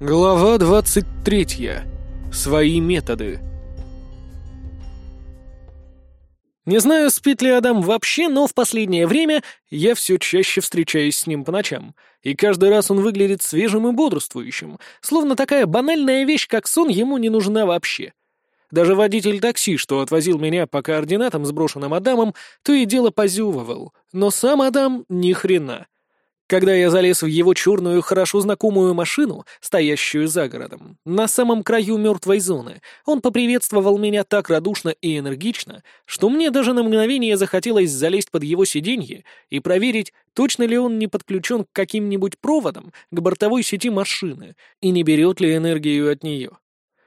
Глава 23. Свои методы. Не знаю, спит ли Адам вообще, но в последнее время я все чаще встречаюсь с ним по ночам, и каждый раз он выглядит свежим и бодрствующим, словно такая банальная вещь, как сон, ему не нужна вообще. Даже водитель такси, что отвозил меня по координатам, сброшенным Адамом, то и дело позювывал, но сам Адам ни хрена — когда я залез в его черную, хорошо знакомую машину, стоящую за городом, на самом краю мертвой зоны, он поприветствовал меня так радушно и энергично, что мне даже на мгновение захотелось залезть под его сиденье и проверить, точно ли он не подключен к каким-нибудь проводам к бортовой сети машины и не берет ли энергию от нее.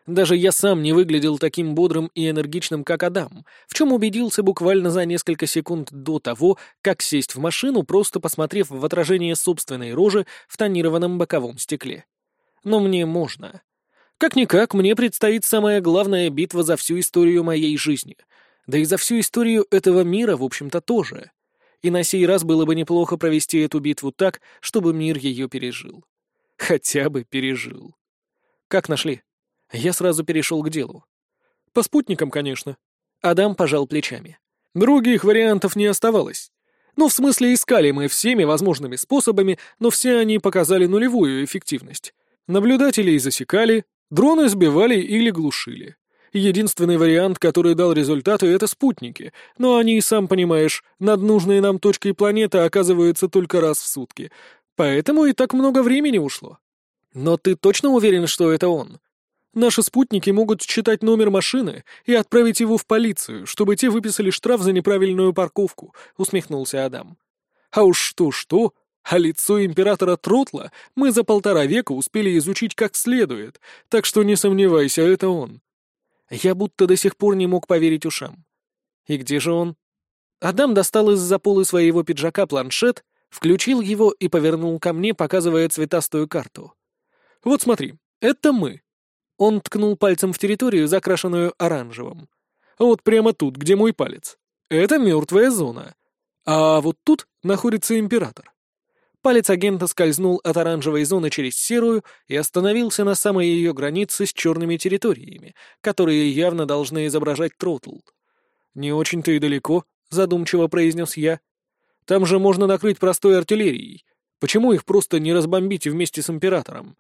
Даже я сам не выглядел таким бодрым и энергичным, как Адам, в чем убедился буквально за несколько секунд до того, как сесть в машину, просто посмотрев в отражение собственной рожи в тонированном боковом стекле. Но мне можно. Как-никак, мне предстоит самая главная битва за всю историю моей жизни. Да и за всю историю этого мира, в общем-то, тоже. И на сей раз было бы неплохо провести эту битву так, чтобы мир ее пережил. Хотя бы пережил. Как нашли? Я сразу перешел к делу. По спутникам, конечно. Адам пожал плечами. Других вариантов не оставалось. Ну, в смысле, искали мы всеми возможными способами, но все они показали нулевую эффективность. Наблюдателей засекали, дроны сбивали или глушили. Единственный вариант, который дал результаты, это спутники, но они, сам понимаешь, над нужной нам точкой планеты оказываются только раз в сутки, поэтому и так много времени ушло. Но ты точно уверен, что это он? Наши спутники могут считать номер машины и отправить его в полицию, чтобы те выписали штраф за неправильную парковку», — усмехнулся Адам. «А уж что-что, а лицо императора Тротла мы за полтора века успели изучить как следует, так что не сомневайся, это он». Я будто до сих пор не мог поверить ушам. «И где же он?» Адам достал из-за полы своего пиджака планшет, включил его и повернул ко мне, показывая цветастую карту. «Вот смотри, это мы. Он ткнул пальцем в территорию, закрашенную оранжевым. «Вот прямо тут, где мой палец. Это мертвая зона. А вот тут находится император». Палец агента скользнул от оранжевой зоны через серую и остановился на самой ее границе с черными территориями, которые явно должны изображать тротл. «Не очень-то и далеко», — задумчиво произнес я. «Там же можно накрыть простой артиллерией. Почему их просто не разбомбить вместе с императором?»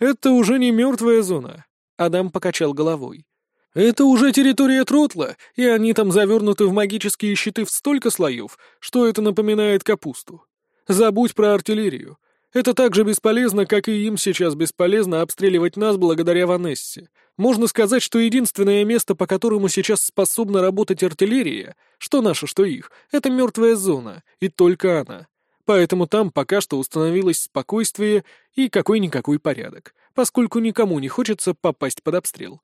«Это уже не мертвая зона», — Адам покачал головой. «Это уже территория Тротла, и они там завернуты в магические щиты в столько слоев, что это напоминает капусту. Забудь про артиллерию. Это так же бесполезно, как и им сейчас бесполезно обстреливать нас благодаря Ванессе. Можно сказать, что единственное место, по которому сейчас способна работать артиллерия, что наша, что их, это мертвая зона, и только она поэтому там пока что установилось спокойствие и какой-никакой порядок, поскольку никому не хочется попасть под обстрел.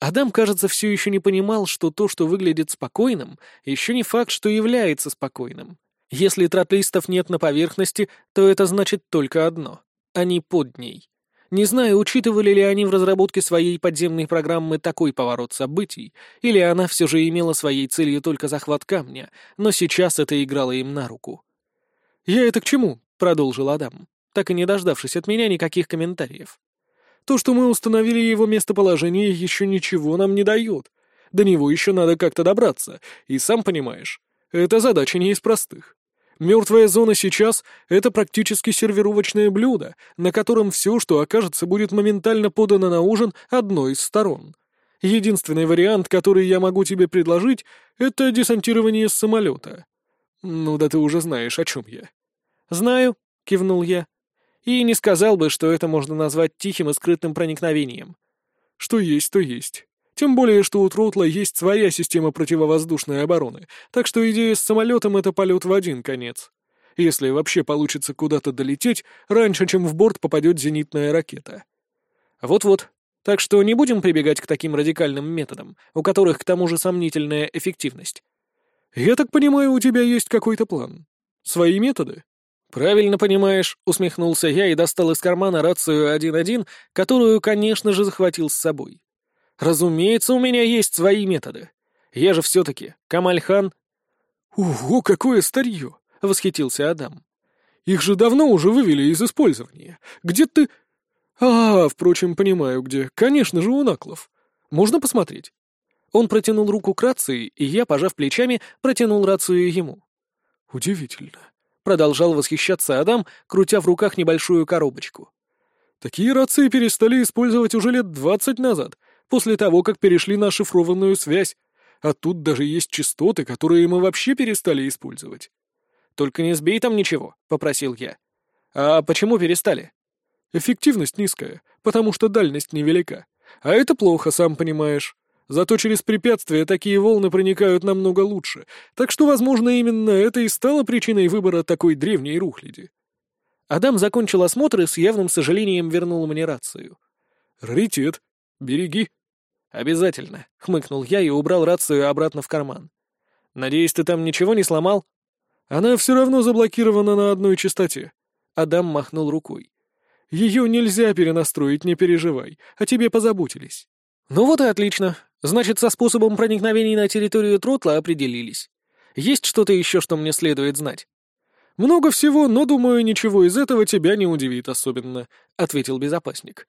Адам, кажется, все еще не понимал, что то, что выглядит спокойным, еще не факт, что является спокойным. Если тротлистов нет на поверхности, то это значит только одно — они под ней. Не знаю, учитывали ли они в разработке своей подземной программы такой поворот событий, или она все же имела своей целью только захват камня, но сейчас это играло им на руку. «Я это к чему?» — продолжил Адам, так и не дождавшись от меня никаких комментариев. «То, что мы установили его местоположение, еще ничего нам не дает. До него еще надо как-то добраться, и сам понимаешь, эта задача не из простых. Мертвая зона сейчас — это практически сервировочное блюдо, на котором все, что окажется, будет моментально подано на ужин одной из сторон. Единственный вариант, который я могу тебе предложить, это десантирование с самолета. Ну да ты уже знаешь, о чем я. «Знаю», — кивнул я. «И не сказал бы, что это можно назвать тихим и скрытым проникновением». «Что есть, то есть. Тем более, что у Тротла есть своя система противовоздушной обороны, так что идея с самолетом — это полет в один конец. Если вообще получится куда-то долететь, раньше, чем в борт попадет зенитная ракета». «Вот-вот. Так что не будем прибегать к таким радикальным методам, у которых к тому же сомнительная эффективность». «Я так понимаю, у тебя есть какой-то план. Свои методы?» «Правильно понимаешь», — усмехнулся я и достал из кармана рацию 1.1, которую, конечно же, захватил с собой. «Разумеется, у меня есть свои методы. Я же все-таки Камальхан». «Ого, какое старье!» — восхитился Адам. «Их же давно уже вывели из использования. Где ты...» «А, впрочем, понимаю где. Конечно же, у Наклов. Можно посмотреть?» Он протянул руку к рации, и я, пожав плечами, протянул рацию ему. «Удивительно», — продолжал восхищаться Адам, крутя в руках небольшую коробочку. «Такие рации перестали использовать уже лет двадцать назад, после того, как перешли на шифрованную связь, а тут даже есть частоты, которые мы вообще перестали использовать». «Только не сбей там ничего», — попросил я. «А почему перестали?» «Эффективность низкая, потому что дальность невелика. А это плохо, сам понимаешь. Зато через препятствия такие волны проникают намного лучше, так что, возможно, именно это и стало причиной выбора такой древней рухляди. Адам закончил осмотр и с явным сожалением вернул мне рацию. «Раритет. Береги». «Обязательно», — хмыкнул я и убрал рацию обратно в карман. «Надеюсь, ты там ничего не сломал?» «Она все равно заблокирована на одной частоте». Адам махнул рукой. «Ее нельзя перенастроить, не переживай, о тебе позаботились». «Ну вот и отлично. Значит, со способом проникновения на территорию Тротла определились. Есть что-то еще, что мне следует знать?» «Много всего, но, думаю, ничего из этого тебя не удивит особенно», — ответил безопасник.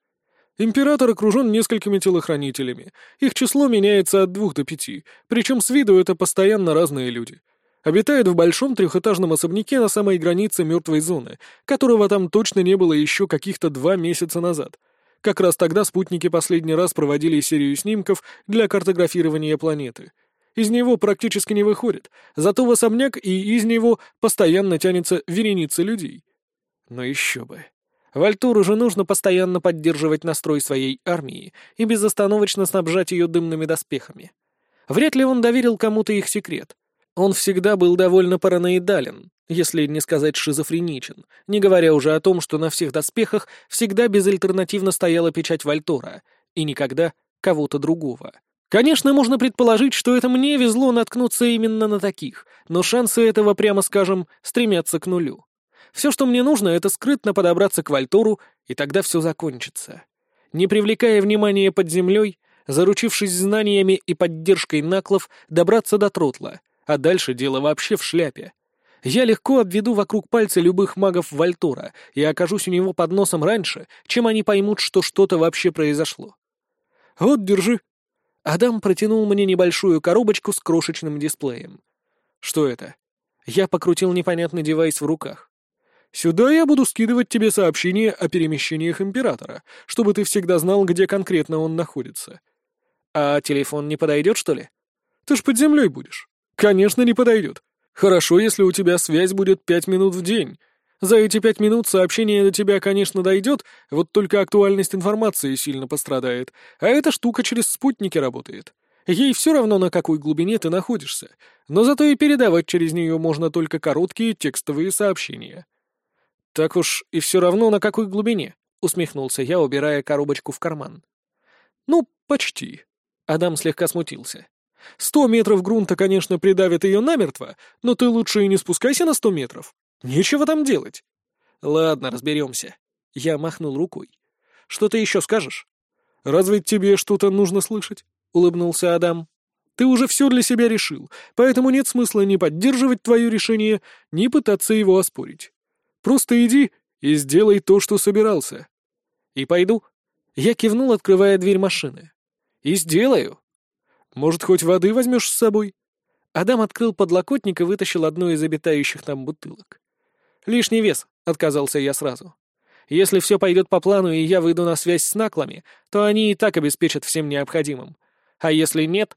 «Император окружен несколькими телохранителями. Их число меняется от двух до пяти, причем с виду это постоянно разные люди. Обитает в большом трехэтажном особняке на самой границе мертвой зоны, которого там точно не было еще каких-то два месяца назад. Как раз тогда спутники последний раз проводили серию снимков для картографирования планеты. Из него практически не выходит, зато в особняк и из него постоянно тянется вереница людей. Но еще бы. Вальтуру же нужно постоянно поддерживать настрой своей армии и безостановочно снабжать ее дымными доспехами. Вряд ли он доверил кому-то их секрет. Он всегда был довольно параноидален, если не сказать шизофреничен, не говоря уже о том, что на всех доспехах всегда безальтернативно стояла печать Вальтора, и никогда кого-то другого. Конечно, можно предположить, что это мне везло наткнуться именно на таких, но шансы этого, прямо скажем, стремятся к нулю. Все, что мне нужно, это скрытно подобраться к Вальтору, и тогда все закончится. Не привлекая внимания под землей, заручившись знаниями и поддержкой наклов, добраться до Тротла, а дальше дело вообще в шляпе. Я легко обведу вокруг пальца любых магов Вальтора и окажусь у него под носом раньше, чем они поймут, что что-то вообще произошло. «Вот, держи». Адам протянул мне небольшую коробочку с крошечным дисплеем. «Что это?» Я покрутил непонятный девайс в руках. «Сюда я буду скидывать тебе сообщения о перемещениях Императора, чтобы ты всегда знал, где конкретно он находится». «А телефон не подойдет, что ли?» «Ты ж под землей будешь». Конечно, не подойдет. Хорошо, если у тебя связь будет пять минут в день. За эти пять минут сообщение до тебя, конечно, дойдет, вот только актуальность информации сильно пострадает, а эта штука через спутники работает. Ей все равно, на какой глубине ты находишься, но зато и передавать через нее можно только короткие текстовые сообщения. «Так уж и все равно, на какой глубине», — усмехнулся я, убирая коробочку в карман. «Ну, почти». Адам слегка смутился. Сто метров грунта, конечно, придавит ее намертво, но ты лучше и не спускайся на сто метров. Нечего там делать. Ладно, разберемся. Я махнул рукой. Что ты еще скажешь? Разве тебе что-то нужно слышать? Улыбнулся Адам. Ты уже все для себя решил, поэтому нет смысла ни поддерживать твое решение, ни пытаться его оспорить. Просто иди и сделай то, что собирался. И пойду. Я кивнул, открывая дверь машины. И сделаю. Может, хоть воды возьмешь с собой?» Адам открыл подлокотник и вытащил одну из обитающих там бутылок. «Лишний вес», — отказался я сразу. «Если все пойдет по плану и я выйду на связь с наклами, то они и так обеспечат всем необходимым. А если нет...»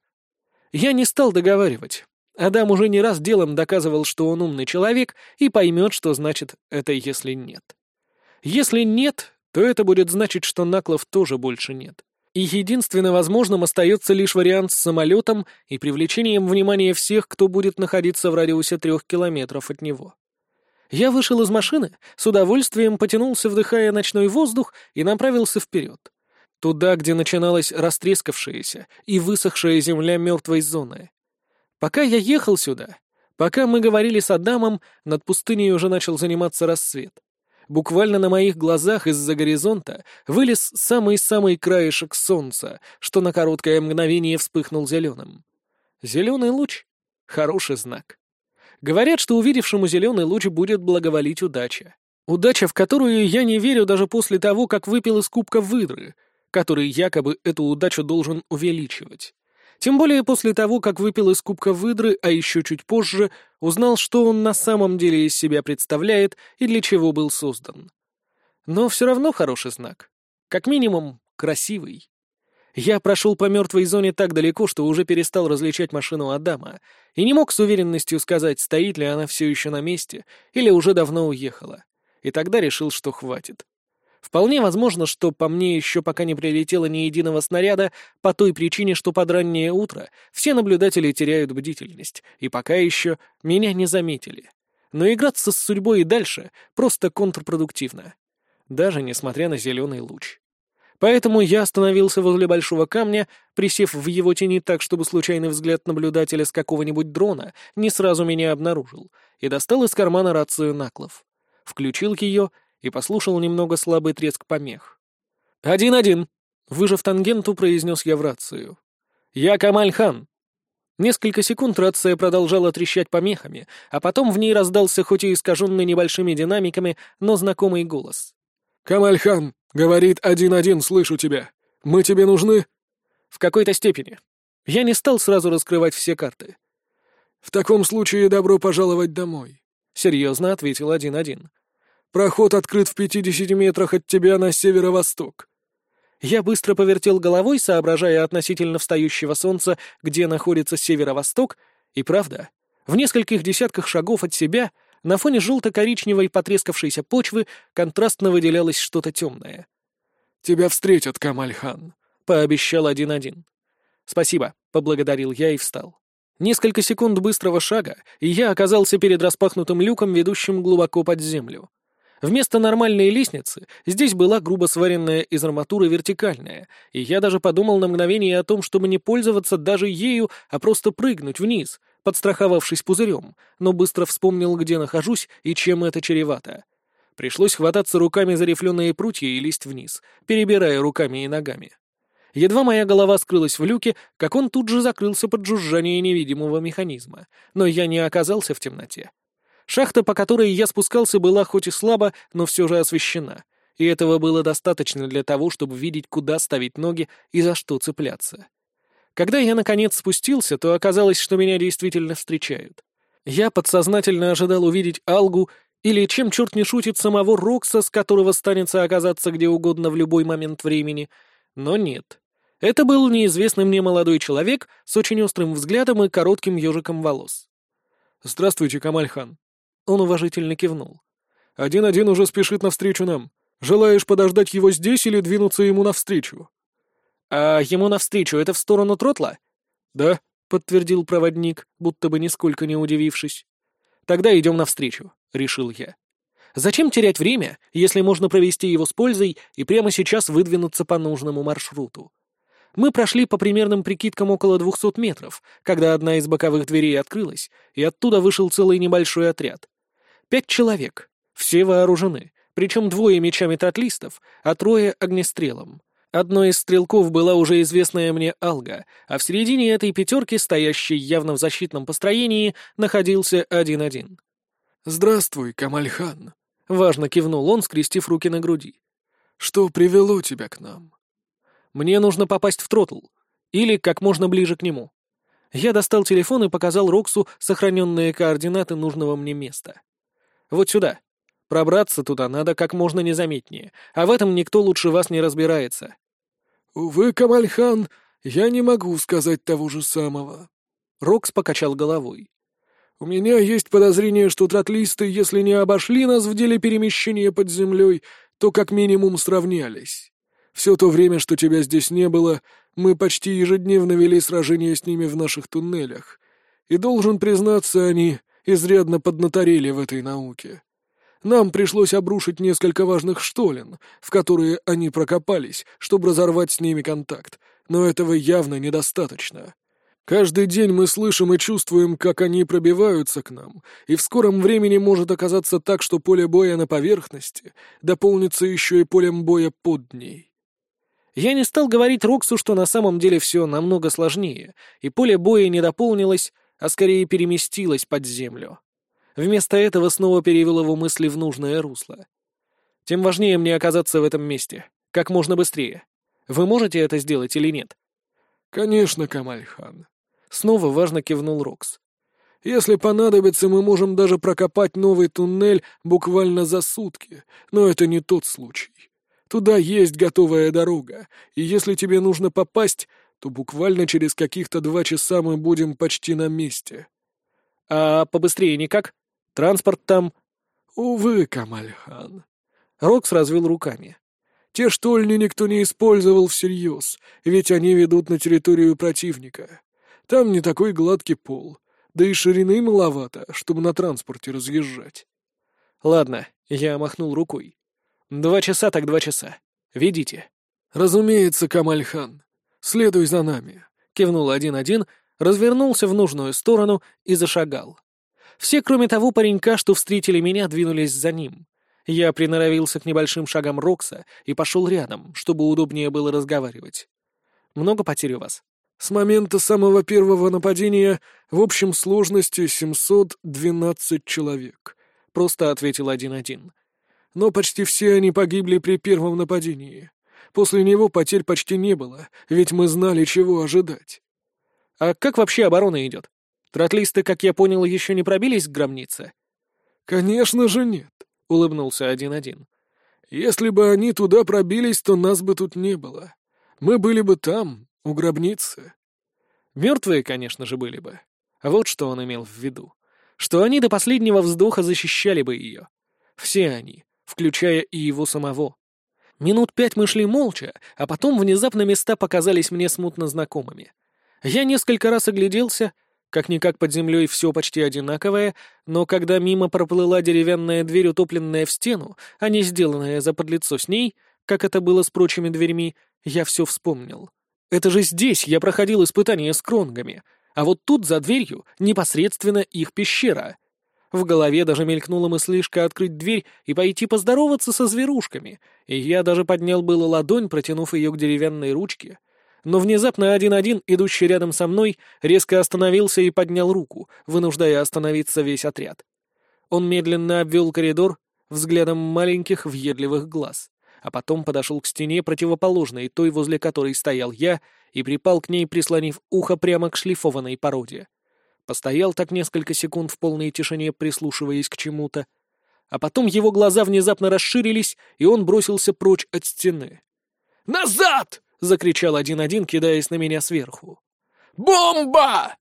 Я не стал договаривать. Адам уже не раз делом доказывал, что он умный человек и поймет, что значит это «если нет». Если нет, то это будет значить, что наклов тоже больше нет и единственно возможным остается лишь вариант с самолетом и привлечением внимания всех, кто будет находиться в радиусе трех километров от него. Я вышел из машины, с удовольствием потянулся, вдыхая ночной воздух, и направился вперед. Туда, где начиналась растрескавшаяся и высохшая земля мертвой зоны. Пока я ехал сюда, пока мы говорили с Адамом, над пустыней уже начал заниматься рассвет. Буквально на моих глазах из-за горизонта вылез самый-самый краешек солнца, что на короткое мгновение вспыхнул зеленым. Зеленый луч — хороший знак. Говорят, что увидевшему зеленый луч будет благоволить удача. Удача, в которую я не верю даже после того, как выпил из кубка выдры, который якобы эту удачу должен увеличивать. Тем более после того, как выпил из кубка выдры, а еще чуть позже, узнал, что он на самом деле из себя представляет и для чего был создан. Но все равно хороший знак. Как минимум, красивый. Я прошел по мертвой зоне так далеко, что уже перестал различать машину Адама, и не мог с уверенностью сказать, стоит ли она все еще на месте или уже давно уехала. И тогда решил, что хватит. Вполне возможно, что по мне еще пока не прилетело ни единого снаряда, по той причине, что под раннее утро все наблюдатели теряют бдительность, и пока еще меня не заметили. Но играться с судьбой и дальше просто контрпродуктивно. Даже несмотря на зеленый луч. Поэтому я остановился возле большого камня, присев в его тени так, чтобы случайный взгляд наблюдателя с какого-нибудь дрона не сразу меня обнаружил, и достал из кармана рацию Наклов. Включил ее и послушал немного слабый треск помех. «Один-один!» — выжав тангенту, произнес я в рацию. «Я Камаль Хан!» Несколько секунд рация продолжала трещать помехами, а потом в ней раздался хоть и искаженный небольшими динамиками, но знакомый голос. «Камаль Хан, говорит один-один, слышу тебя. Мы тебе нужны?» «В какой-то степени. Я не стал сразу раскрывать все карты». «В таком случае добро пожаловать домой», — серьезно ответил один-один. Проход открыт в пятидесяти метрах от тебя на северо-восток». Я быстро повертел головой, соображая относительно встающего солнца, где находится северо-восток, и правда, в нескольких десятках шагов от себя, на фоне желто-коричневой потрескавшейся почвы, контрастно выделялось что-то темное. «Тебя встретят, Камальхан», — пообещал один-один. «Спасибо», — поблагодарил я и встал. Несколько секунд быстрого шага, и я оказался перед распахнутым люком, ведущим глубоко под землю. Вместо нормальной лестницы здесь была грубо сваренная из арматуры вертикальная, и я даже подумал на мгновение о том, чтобы не пользоваться даже ею, а просто прыгнуть вниз, подстраховавшись пузырем, но быстро вспомнил, где нахожусь и чем это чревато. Пришлось хвататься руками за рифленые прутья и лезть вниз, перебирая руками и ногами. Едва моя голова скрылась в люке, как он тут же закрылся под жужжание невидимого механизма, но я не оказался в темноте. Шахта, по которой я спускался, была хоть и слабо, но все же освещена, и этого было достаточно для того, чтобы видеть, куда ставить ноги и за что цепляться. Когда я, наконец, спустился, то оказалось, что меня действительно встречают. Я подсознательно ожидал увидеть Алгу или, чем черт не шутит, самого Рокса, с которого станется оказаться где угодно в любой момент времени, но нет. Это был неизвестный мне молодой человек с очень острым взглядом и коротким ежиком волос. «Здравствуйте, Камальхан», он уважительно кивнул. «Один-один уже спешит навстречу нам. Желаешь подождать его здесь или двинуться ему навстречу?» «А ему навстречу это в сторону Тротла?» «Да», — подтвердил проводник, будто бы нисколько не удивившись. «Тогда идем навстречу», — решил я. «Зачем терять время, если можно провести его с пользой и прямо сейчас выдвинуться по нужному маршруту?» Мы прошли по примерным прикидкам около двухсот метров, когда одна из боковых дверей открылась, и оттуда вышел целый небольшой отряд. Пять человек, все вооружены, причем двое мечами тротлистов, а трое — огнестрелом. Одной из стрелков была уже известная мне Алга, а в середине этой пятерки, стоящей явно в защитном построении, находился один-один. «Здравствуй, Камальхан», — важно кивнул он, скрестив руки на груди. «Что привело тебя к нам?» Мне нужно попасть в тротл. Или как можно ближе к нему. Я достал телефон и показал Роксу сохраненные координаты нужного мне места. Вот сюда. Пробраться туда надо как можно незаметнее, а в этом никто лучше вас не разбирается. «Увы, Камальхан, я не могу сказать того же самого». Рокс покачал головой. «У меня есть подозрение, что тротлисты, если не обошли нас в деле перемещения под землей, то как минимум сравнялись. Все то время, что тебя здесь не было, мы почти ежедневно вели сражения с ними в наших туннелях. И должен признаться, они изрядно поднаторели в этой науке. Нам пришлось обрушить несколько важных штолен, в которые они прокопались, чтобы разорвать с ними контакт, но этого явно недостаточно. Каждый день мы слышим и чувствуем, как они пробиваются к нам, и в скором времени может оказаться так, что поле боя на поверхности дополнится еще и полем боя под ней. Я не стал говорить Роксу, что на самом деле все намного сложнее, и поле боя не дополнилось, а скорее переместилось под землю. Вместо этого снова перевел его мысли в нужное русло. Тем важнее мне оказаться в этом месте. Как можно быстрее. Вы можете это сделать или нет?» «Конечно, Камальхан». Снова важно кивнул Рокс. «Если понадобится, мы можем даже прокопать новый туннель буквально за сутки, но это не тот случай. Туда есть готовая дорога, и если тебе нужно попасть, то буквально через каких-то два часа мы будем почти на месте». «А побыстрее никак? Транспорт там...» «Увы, Камальхан». Рокс развел руками. Те штольни никто не использовал всерьез, ведь они ведут на территорию противника. Там не такой гладкий пол, да и ширины маловато, чтобы на транспорте разъезжать. Ладно, я махнул рукой. Два часа так два часа. Ведите. Разумеется, Камальхан. Следуй за нами. Кивнул один-один, развернулся в нужную сторону и зашагал. Все, кроме того паренька, что встретили меня, двинулись за ним. Я приноровился к небольшим шагам Рокса и пошел рядом, чтобы удобнее было разговаривать. «Много потерь у вас?» «С момента самого первого нападения в общем сложности 712 человек», — просто ответил один-один. «Но почти все они погибли при первом нападении. После него потерь почти не было, ведь мы знали, чего ожидать». «А как вообще оборона идет? Тротлисты, как я понял, еще не пробились к гробнице?» «Конечно же нет улыбнулся один-один. «Если бы они туда пробились, то нас бы тут не было. Мы были бы там, у гробницы». Мертвые, конечно же, были бы. А вот что он имел в виду. Что они до последнего вздоха защищали бы ее. Все они, включая и его самого. Минут пять мы шли молча, а потом внезапно места показались мне смутно знакомыми. Я несколько раз огляделся, как-никак под землей все почти одинаковое, но когда мимо проплыла деревянная дверь, утопленная в стену, а не сделанная за подлицо с ней, как это было с прочими дверьми, я все вспомнил. Это же здесь я проходил испытания с кронгами, а вот тут за дверью непосредственно их пещера. В голове даже мелькнула мыслишка открыть дверь и пойти поздороваться со зверушками, и я даже поднял было ладонь, протянув ее к деревянной ручке — но внезапно один-один, идущий рядом со мной, резко остановился и поднял руку, вынуждая остановиться весь отряд. Он медленно обвел коридор взглядом маленьких въедливых глаз, а потом подошел к стене, противоположной той, возле которой стоял я, и припал к ней, прислонив ухо прямо к шлифованной породе. Постоял так несколько секунд в полной тишине, прислушиваясь к чему-то, а потом его глаза внезапно расширились, и он бросился прочь от стены. «Назад!» — закричал один-один, кидаясь на меня сверху. «Бомба!»